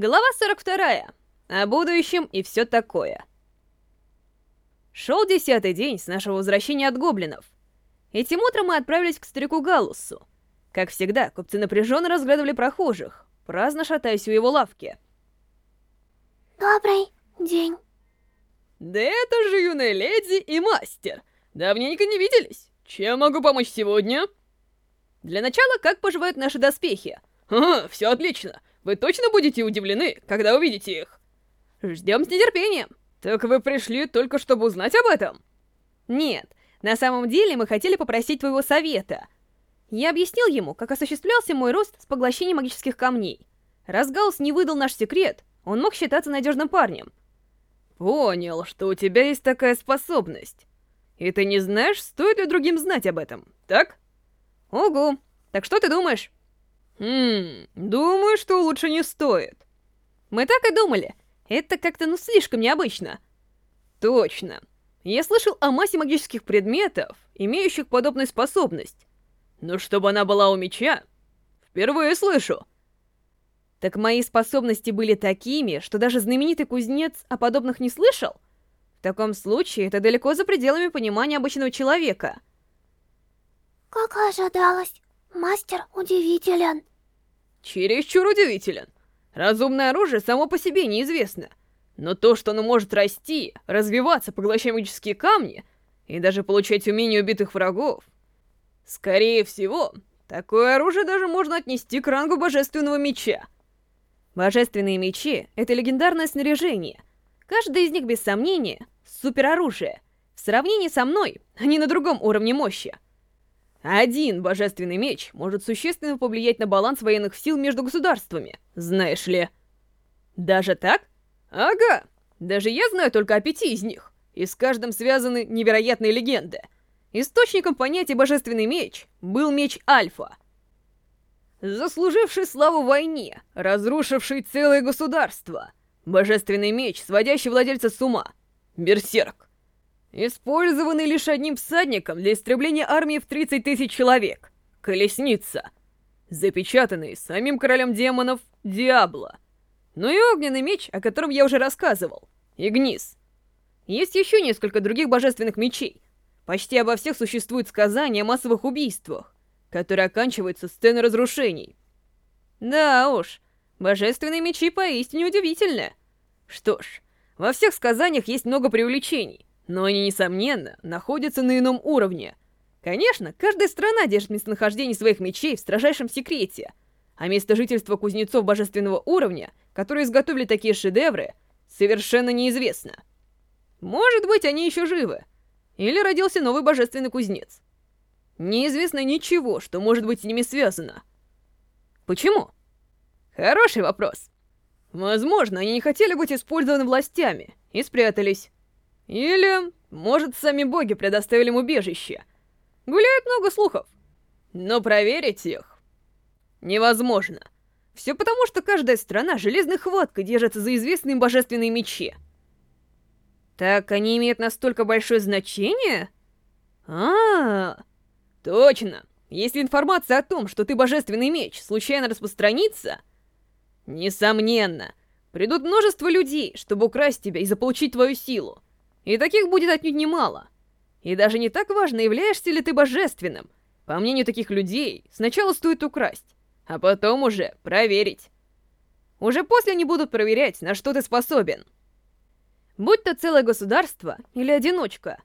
Глава 42. О будущем и все такое. Шел десятый день с нашего возвращения от гоблинов. Этим утром мы отправились к старику Галусу. Как всегда, купцы напряженно разглядывали прохожих, праздно шатаясь у его лавки. Добрый день. Да это же юная леди и мастер. Давненько не виделись. Чем могу помочь сегодня? Для начала, как поживают наши доспехи? Ага, все отлично. Вы точно будете удивлены, когда увидите их? Ждем с нетерпением. Так вы пришли только чтобы узнать об этом? Нет, на самом деле мы хотели попросить твоего совета. Я объяснил ему, как осуществлялся мой рост с поглощением магических камней. Раз Гаус не выдал наш секрет, он мог считаться надежным парнем. Понял, что у тебя есть такая способность. И ты не знаешь, стоит ли другим знать об этом, так? Ого, так что ты думаешь? Хм, думаю, что лучше не стоит. Мы так и думали. Это как-то ну слишком необычно. Точно. Я слышал о массе магических предметов, имеющих подобную способность. Но чтобы она была у меча, впервые слышу. Так мои способности были такими, что даже знаменитый кузнец о подобных не слышал? В таком случае это далеко за пределами понимания обычного человека. Как ожидалось, мастер удивителен. Чересчур удивителен. Разумное оружие само по себе неизвестно. Но то, что оно может расти, развиваться, поглощая магические камни, и даже получать умения убитых врагов... Скорее всего, такое оружие даже можно отнести к рангу Божественного Меча. Божественные мечи — это легендарное снаряжение. Каждый из них, без сомнения, супероружие. В сравнении со мной, они на другом уровне мощи. Один божественный меч может существенно повлиять на баланс военных сил между государствами, знаешь ли. Даже так? Ага. Даже я знаю только о пяти из них, и с каждым связаны невероятные легенды. Источником понятия «божественный меч» был меч Альфа. Заслуживший славу войне, разрушивший целое государство. Божественный меч, сводящий владельца с ума. Берсерк. Использованный лишь одним всадником для истребления армии в 30 тысяч человек. Колесница. Запечатанный самим королем демонов Диабло. Ну и огненный меч, о котором я уже рассказывал. Игнис. Есть еще несколько других божественных мечей. Почти обо всех существуют сказания о массовых убийствах, которые оканчиваются сценой разрушений. Да уж, божественные мечи поистине удивительны. Что ж, во всех сказаниях есть много преувеличений, но они, несомненно, находятся на ином уровне. Конечно, каждая страна держит местонахождение своих мечей в строжайшем секрете, а место жительства кузнецов божественного уровня, которые изготовили такие шедевры, совершенно неизвестно. Может быть, они еще живы. Или родился новый божественный кузнец. Неизвестно ничего, что может быть с ними связано. Почему? Хороший вопрос. Возможно, они не хотели быть использованы властями и спрятались. Или, может, сами боги предоставили им убежище. Гуляют много слухов. Но проверить их невозможно. Все потому, что каждая страна железной хваткой держится за известные божественные мечи. Так они имеют настолько большое значение? А, -а, -а точно. Если информация о том, что ты божественный меч, случайно распространится, несомненно, придут множество людей, чтобы украсть тебя и заполучить твою силу. И таких будет отнюдь немало. И даже не так важно, являешься ли ты божественным. По мнению таких людей, сначала стоит украсть, а потом уже проверить. Уже после они будут проверять, на что ты способен. Будь то целое государство или одиночка,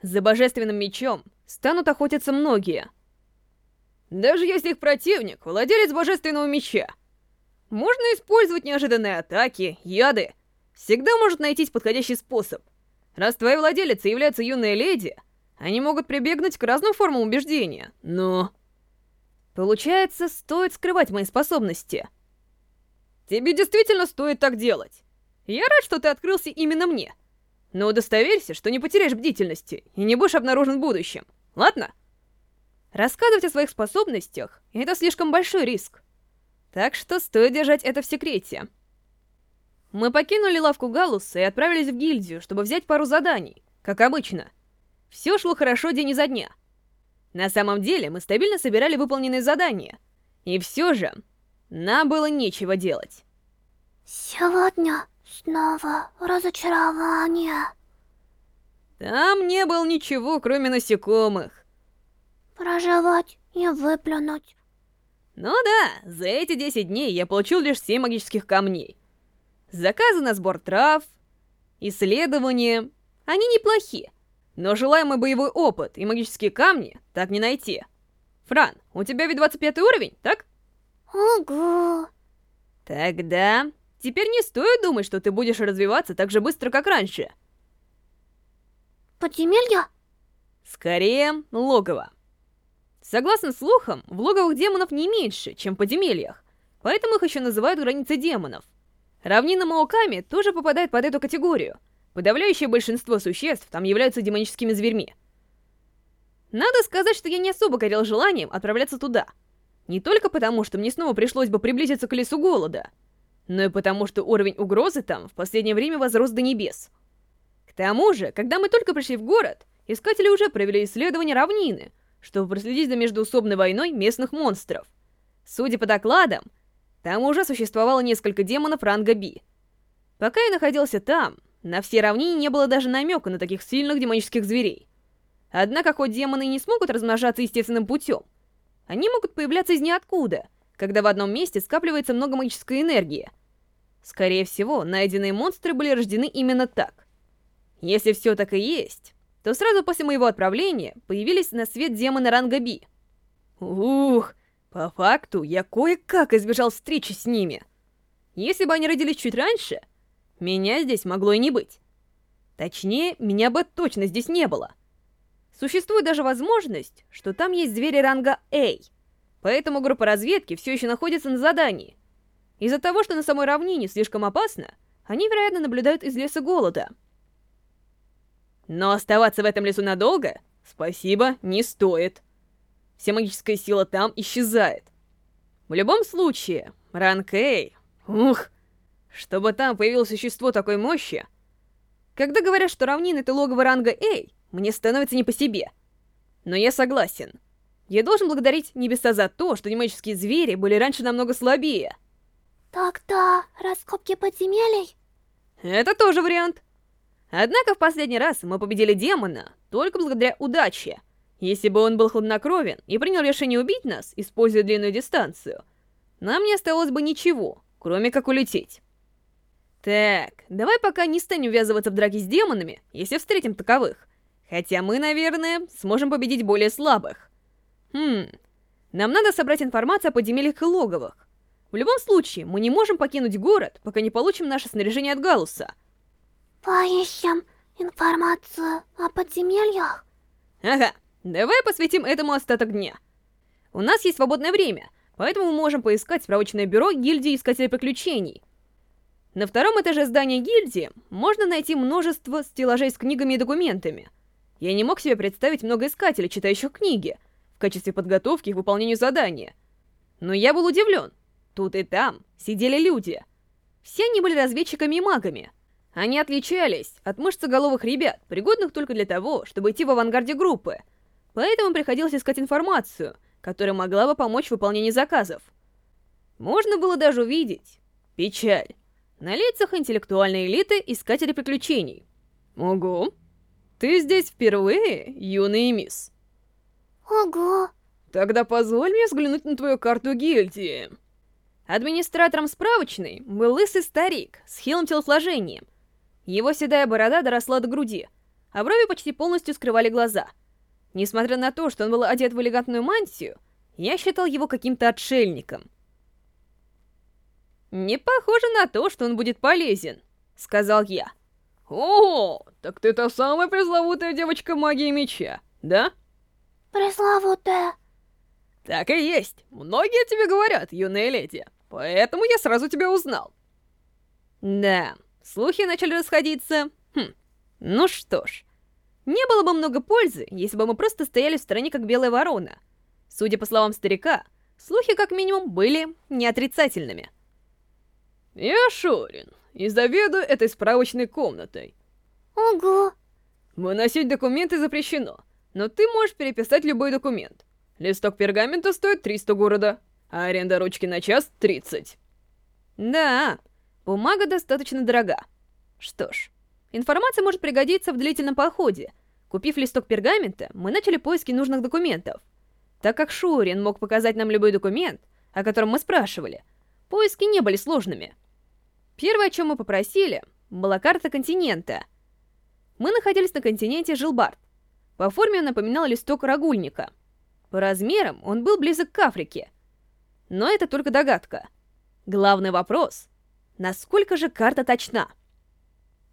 за божественным мечом станут охотиться многие. Даже если их противник — владелец божественного меча. Можно использовать неожиданные атаки, яды. Всегда может найтись подходящий способ — Раз твои владелицы являются юные леди, они могут прибегнуть к разным формам убеждения, но... Получается, стоит скрывать мои способности. Тебе действительно стоит так делать. Я рад, что ты открылся именно мне. Но удостоверься, что не потеряешь бдительности и не будешь обнаружен в будущем. Ладно? Рассказывать о своих способностях — это слишком большой риск. Так что стоит держать это в секрете. Мы покинули лавку Галуса и отправились в гильдию, чтобы взять пару заданий, как обычно. Все шло хорошо день изо дня. На самом деле, мы стабильно собирали выполненные задания. И все же, нам было нечего делать. Сегодня снова разочарование. Там не было ничего, кроме насекомых. Проживать и выплюнуть. Ну да, за эти 10 дней я получил лишь 7 магических камней. Заказы на сбор трав, исследования, они неплохи. Но желаемый боевой опыт и магические камни так не найти. Фран, у тебя ведь 25 уровень, так? Ого. Тогда... Теперь не стоит думать, что ты будешь развиваться так же быстро, как раньше. Подземелья? Скорее, логово. Согласно слухам, в логовых демонов не меньше, чем в подземельях, поэтому их еще называют границы демонов. Равнина Маоками тоже попадает под эту категорию. Подавляющее большинство существ там являются демоническими зверьми. Надо сказать, что я не особо горел желанием отправляться туда. Не только потому, что мне снова пришлось бы приблизиться к лесу голода, но и потому, что уровень угрозы там в последнее время возрос до небес. К тому же, когда мы только пришли в город, искатели уже провели исследование равнины, чтобы проследить за междуусобной войной местных монстров. Судя по докладам, там уже существовало несколько демонов ранга Би. Пока я находился там, на всей равнине не было даже намека на таких сильных демонических зверей. Однако, хоть демоны и не смогут размножаться естественным путем, они могут появляться из ниоткуда, когда в одном месте скапливается много магической энергии. Скорее всего, найденные монстры были рождены именно так. Если все так и есть, то сразу после моего отправления появились на свет демоны ранга Би. Ух, по факту я кое-как избежал встречи с ними. Если бы они родились чуть раньше, меня здесь могло и не быть. Точнее, меня бы точно здесь не было. Существует даже возможность, что там есть звери ранга A, поэтому группа разведки все еще находится на задании. Из-за того, что на самой равнине слишком опасно, они, вероятно, наблюдают из леса голода. Но оставаться в этом лесу надолго, спасибо, не стоит. Вся магическая сила там исчезает. В любом случае, ранг A... Ух! Чтобы там появилось существо такой мощи... Когда говорят, что равнина — это логово ранга A, мне становится не по себе. Но я согласен. Я должен благодарить небеса за то, что демонические звери были раньше намного слабее. Тогда раскопки подземелий? Это тоже вариант. Однако в последний раз мы победили демона только благодаря удаче. Если бы он был хладнокровен и принял решение убить нас, используя длинную дистанцию, нам не осталось бы ничего, кроме как улететь. Так, давай пока не станем ввязываться в драки с демонами, если встретим таковых. Хотя мы, наверное, сможем победить более слабых. Хм, нам надо собрать информацию о подземельях и логовых. В любом случае, мы не можем покинуть город, пока не получим наше снаряжение от Галуса. Поищем информацию о подземельях. Ага, давай посвятим этому остаток дня. У нас есть свободное время, поэтому мы можем поискать справочное бюро гильдии Искателей Приключений. На втором этаже здания гильдии можно найти множество стеллажей с книгами и документами. Я не мог себе представить много искателей, читающих книги, в качестве подготовки к выполнению задания. Но я был удивлен. Тут и там сидели люди. Все они были разведчиками и магами. Они отличались от мышцеголовых ребят, пригодных только для того, чтобы идти в авангарде группы. Поэтому приходилось искать информацию, которая могла бы помочь в выполнении заказов. Можно было даже увидеть печаль на лицах интеллектуальной элиты искателей приключений. Ого, ты здесь впервые, юный мисс? Ого. Тогда позволь мне взглянуть на твою карту гильдии. Администратором справочной был лысый старик с хилым телосложением. Его седая борода доросла до груди, а брови почти полностью скрывали глаза. Несмотря на то, что он был одет в элегантную мантию, я считал его каким-то отшельником. «Не похоже на то, что он будет полезен», — сказал я. «О, так ты та самая пресловутая девочка магии меча, да?» Пресловутая. Так и есть. Многие тебе говорят, юная леди. Поэтому я сразу тебя узнал. Да, слухи начали расходиться. Хм, ну что ж. Не было бы много пользы, если бы мы просто стояли в стороне, как белая ворона. Судя по словам старика, слухи как минимум были неотрицательными. Я Шорин, и заведую этой справочной комнатой. Ого. Выносить документы запрещено, но ты можешь переписать любой документ. Листок пергамента стоит 300 города, а аренда ручки на час — 30. Да, Бумага достаточно дорога. Что ж, информация может пригодиться в длительном походе. Купив листок пергамента, мы начали поиски нужных документов. Так как Шурин мог показать нам любой документ, о котором мы спрашивали, поиски не были сложными. Первое, о чем мы попросили, была карта континента. Мы находились на континенте Жилбард. По форме он напоминал листок рагульника. По размерам он был близок к Африке. Но это только догадка. Главный вопрос — насколько же карта точна?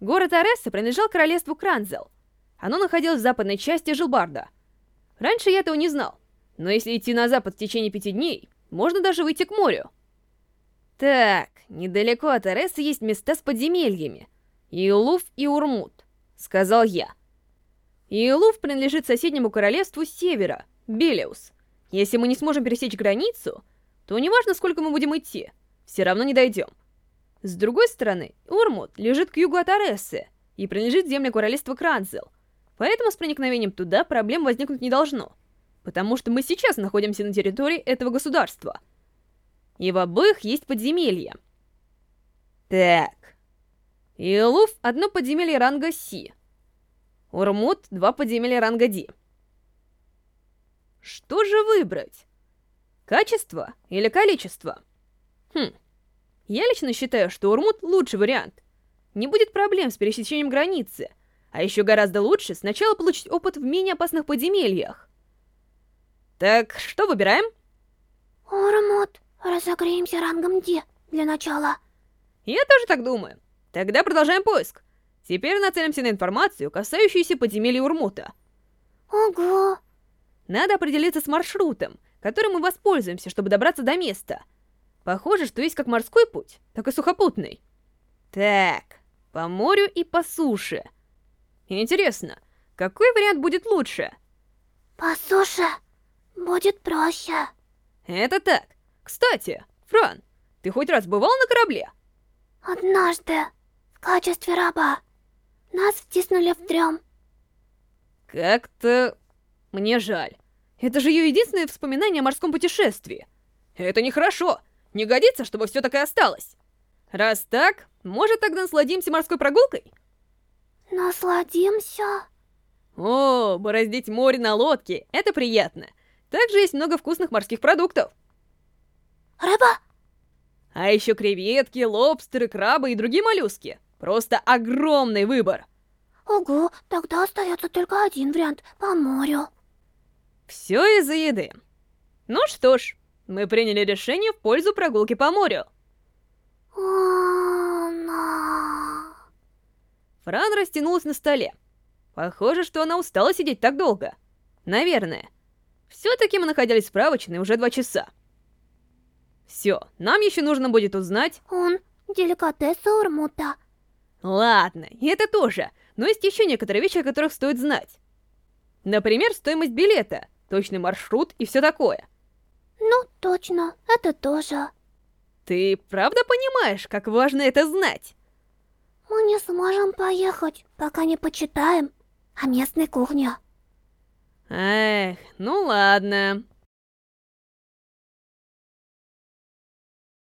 Город Аресса принадлежал королевству Кранзел. Оно находилось в западной части Жилбарда. Раньше я этого не знал, но если идти на запад в течение пяти дней, можно даже выйти к морю. Так, недалеко от Аресса есть места с подземельями. Иулуф и Урмут, сказал я. Иулуф принадлежит соседнему королевству севера, Белиус. Если мы не сможем пересечь границу, то неважно, сколько мы будем идти, все равно не дойдем. С другой стороны, Урмут лежит к югу от Арессы и принадлежит земле королевства Кранзел, поэтому с проникновением туда проблем возникнуть не должно, потому что мы сейчас находимся на территории этого государства. И в обоих есть подземелья. Так. Илуф — одно подземелье ранга Си. Урмут — два подземелья ранга Ди. Что же выбрать? Качество или количество? Хм. Я лично считаю, что Урмут лучший вариант. Не будет проблем с пересечением границы. А еще гораздо лучше сначала получить опыт в менее опасных подземельях. Так, что выбираем? Урмут, разогреемся рангом Ди для начала. Я тоже так думаю. Тогда продолжаем поиск. Теперь нацелимся на информацию, касающуюся подземелья Урмута. Ого. Надо определиться с маршрутом, которым мы воспользуемся, чтобы добраться до места. Похоже, что есть как морской путь, так и сухопутный. Так, по морю и по суше. Интересно, какой вариант будет лучше? По суше будет проще. Это так. Кстати, Фран, ты хоть раз бывал на корабле? Однажды, в качестве раба, нас втиснули в трём. Как-то... мне жаль. Это же ее единственное воспоминание о морском путешествии. Это нехорошо. Не годится, чтобы все так и осталось. Раз так, может тогда насладимся морской прогулкой? Насладимся. О, бороздить море на лодке, это приятно. Также есть много вкусных морских продуктов. Рыба? А еще креветки, лобстеры, крабы и другие моллюски. Просто огромный выбор. Ого, тогда остается только один вариант по морю. Все из-за еды. Ну что ж, мы приняли решение в пользу прогулки по морю. Фран растянулась на столе. Похоже, что она устала сидеть так долго. Наверное. Все-таки мы находились в справочной уже два часа. Все, нам еще нужно будет узнать... Он деликатес Урмута. Ладно, и это тоже, но есть еще некоторые вещи, о которых стоит знать. Например, стоимость билета, точный маршрут и все такое. Ну, точно, это тоже. Ты правда понимаешь, как важно это знать? Мы не сможем поехать, пока не почитаем о местной кухне. Эх, ну ладно.